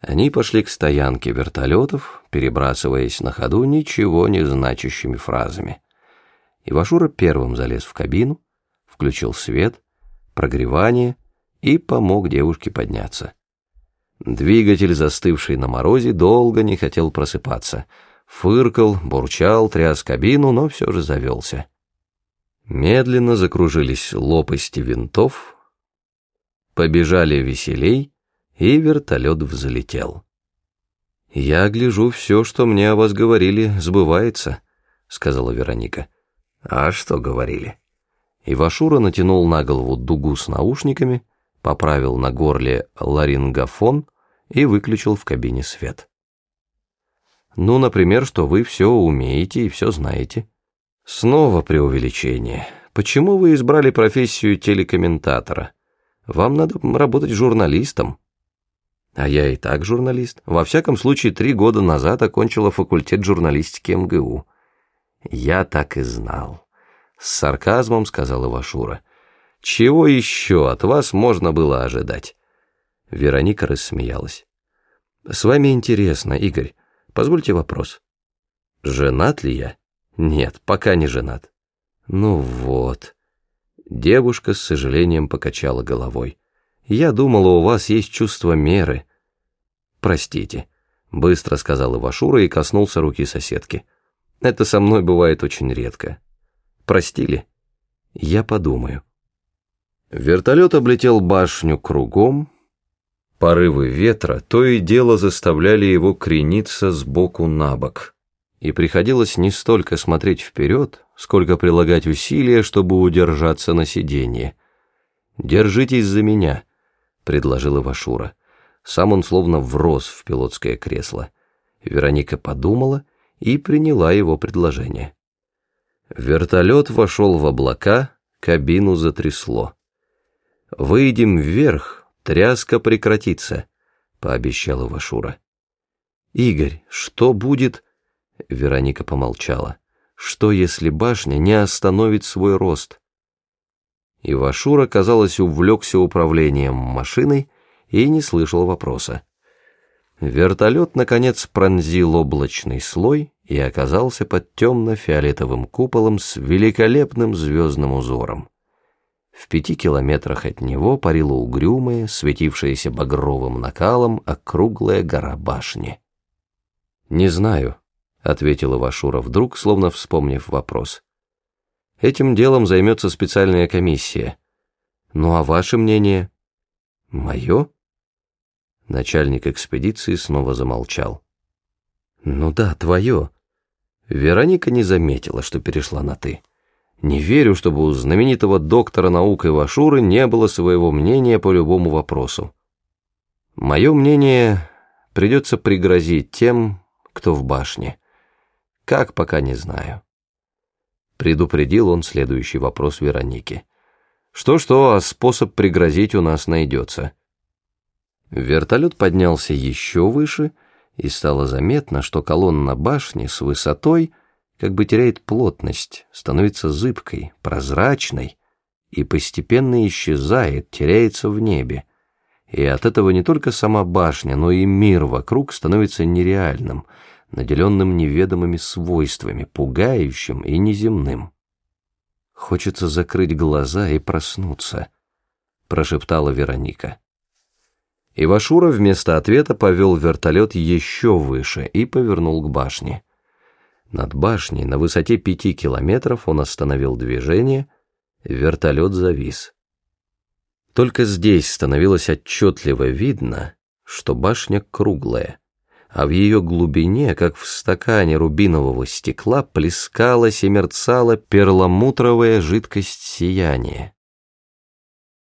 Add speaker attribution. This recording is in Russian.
Speaker 1: Они пошли к стоянке вертолетов, перебрасываясь на ходу ничего не значащими фразами. Ивашура первым залез в кабину, включил свет, прогревание и помог девушке подняться. Двигатель, застывший на морозе, долго не хотел просыпаться. Фыркал, бурчал, тряс кабину, но все же завелся. Медленно закружились лопасти винтов, побежали веселей, и вертолет взлетел. «Я гляжу, все, что мне о вас говорили, сбывается», — сказала Вероника. «А что говорили?» Ивашура натянул на голову дугу с наушниками, поправил на горле ларингофон и выключил в кабине свет. «Ну, например, что вы все умеете и все знаете». «Снова преувеличение. Почему вы избрали профессию телекомментатора? Вам надо работать журналистом». А я и так журналист. Во всяком случае, три года назад окончила факультет журналистики МГУ. Я так и знал. С сарказмом сказал Ивашура. Чего еще от вас можно было ожидать? Вероника рассмеялась. С вами интересно, Игорь. Позвольте вопрос. Женат ли я? Нет, пока не женат. Ну вот. Девушка с сожалением покачала головой. Я думала, у вас есть чувство меры. Простите, быстро сказал Ивашура и коснулся руки соседки. Это со мной бывает очень редко. Простили? Я подумаю. Вертолет облетел башню кругом. Порывы ветра то и дело заставляли его крениться сбоку на бок. И приходилось не столько смотреть вперед, сколько прилагать усилия, чтобы удержаться на сиденье. «Держитесь за меня», предложил Ивашура. Сам он словно врос в пилотское кресло. Вероника подумала и приняла его предложение. Вертолет вошел в облака, кабину затрясло. «Выйдем вверх, тряска прекратится», — пообещал Ивашура. «Игорь, что будет...» — Вероника помолчала. «Что, если башня не остановит свой рост?» Ивашура, казалось, увлекся управлением машиной и не слышал вопроса. Вертолет, наконец, пронзил облачный слой и оказался под темно-фиолетовым куполом с великолепным звездным узором. В пяти километрах от него парила угрюмая, светившаяся багровым накалом, округлая гора башни. «Не знаю», — ответил Ивашура вдруг, словно вспомнив вопрос. Этим делом займется специальная комиссия. Ну а ваше мнение? Мое? Начальник экспедиции снова замолчал. Ну да, твое. Вероника не заметила, что перешла на «ты». Не верю, чтобы у знаменитого доктора наук Ивашуры не было своего мнения по любому вопросу. Мое мнение придется пригрозить тем, кто в башне. Как, пока не знаю. Предупредил он следующий вопрос Вероники. Что-что, а способ пригрозить у нас найдется. Вертолет поднялся еще выше, и стало заметно, что колонна башни с высотой как бы теряет плотность, становится зыбкой, прозрачной и постепенно исчезает, теряется в небе. И от этого не только сама башня, но и мир вокруг становится нереальным — наделенным неведомыми свойствами, пугающим и неземным. «Хочется закрыть глаза и проснуться», — прошептала Вероника. Ивашура вместо ответа повел вертолет еще выше и повернул к башне. Над башней на высоте пяти километров он остановил движение, вертолет завис. Только здесь становилось отчетливо видно, что башня круглая а в ее глубине, как в стакане рубинового стекла, плескалась и мерцала перламутровая жидкость сияния.